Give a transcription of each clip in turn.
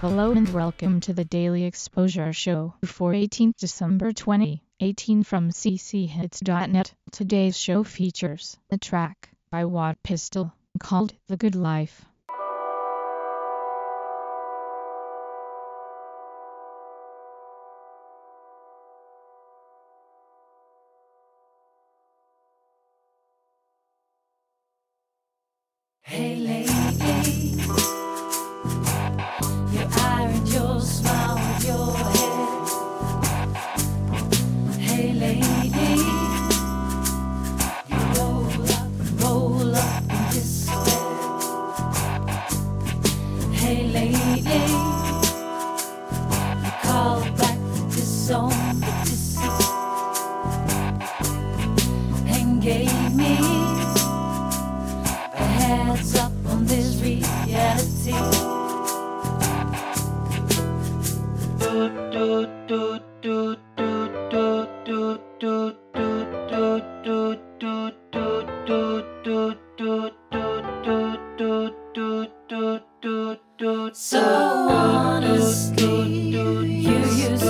Hello and welcome to the Daily Exposure Show for 18th December 2018 from cchits.net. Today's show features a track by Watt Pistol called The Good Life. Hey lady, So honestly, you used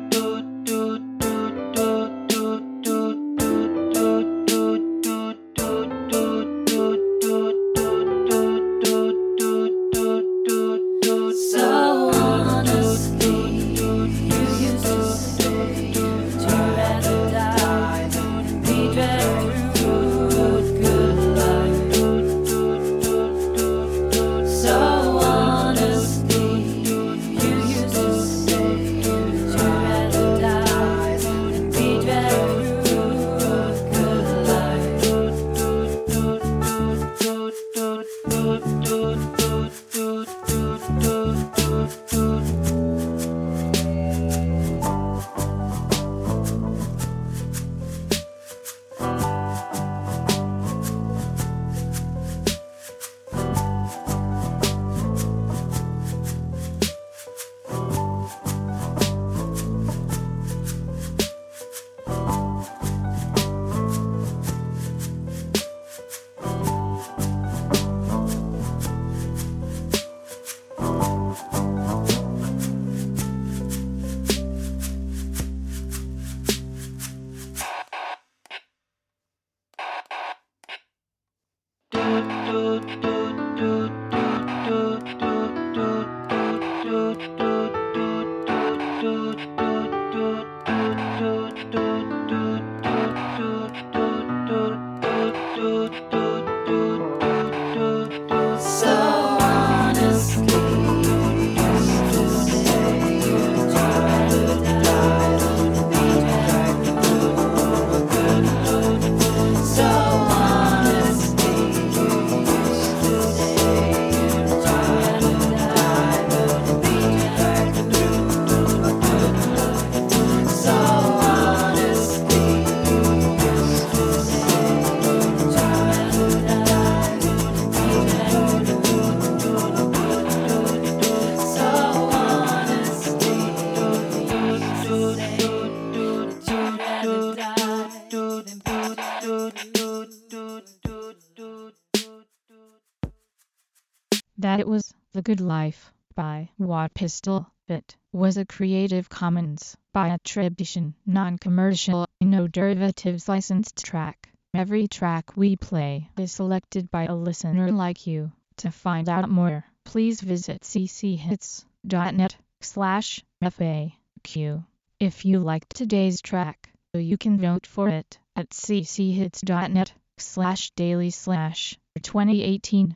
That it was The Good Life by Watt Pistol. It was a Creative Commons by attribution, non-commercial, no derivatives licensed track. Every track we play is selected by a listener like you. To find out more, please visit cchits.net slash FAQ. If you liked today's track, You can vote for it at cchits.net slash daily slash 2018